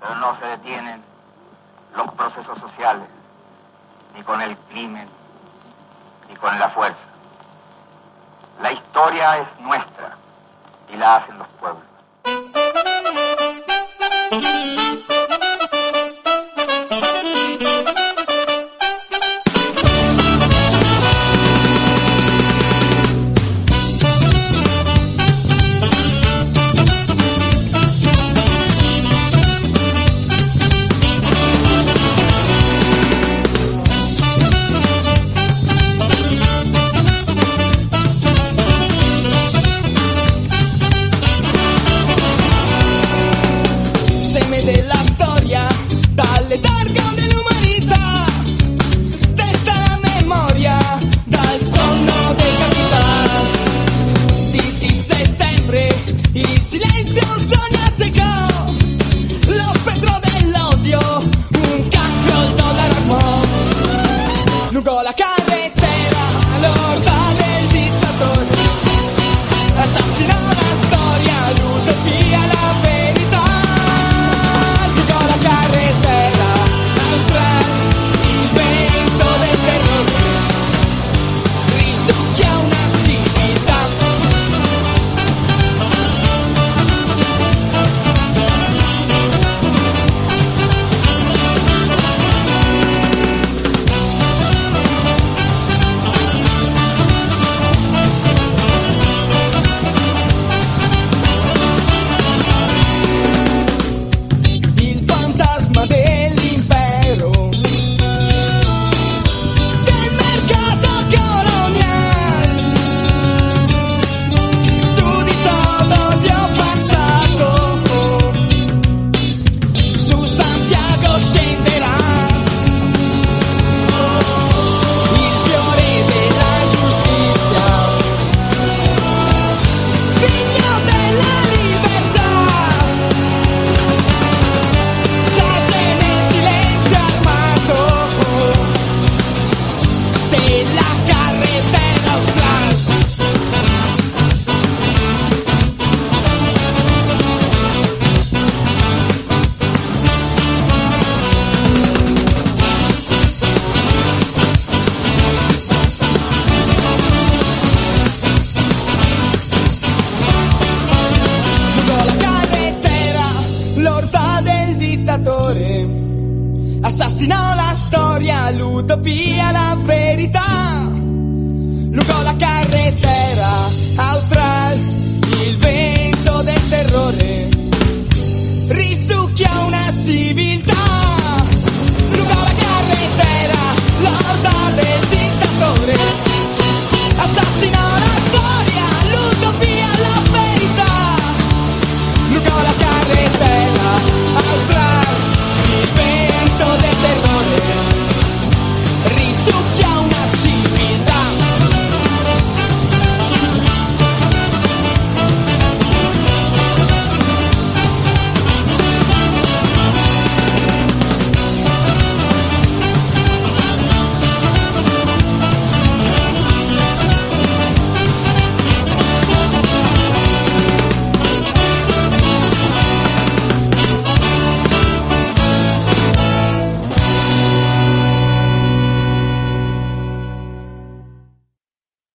Pero no se detienen los procesos sociales, ni con el crimen, ni con la fuerza. La historia es nuestra y la hacen los pueblos. Ire hizleitzen za nataego Assassinò la storia, l'utopia, la verità. Lugò la carretera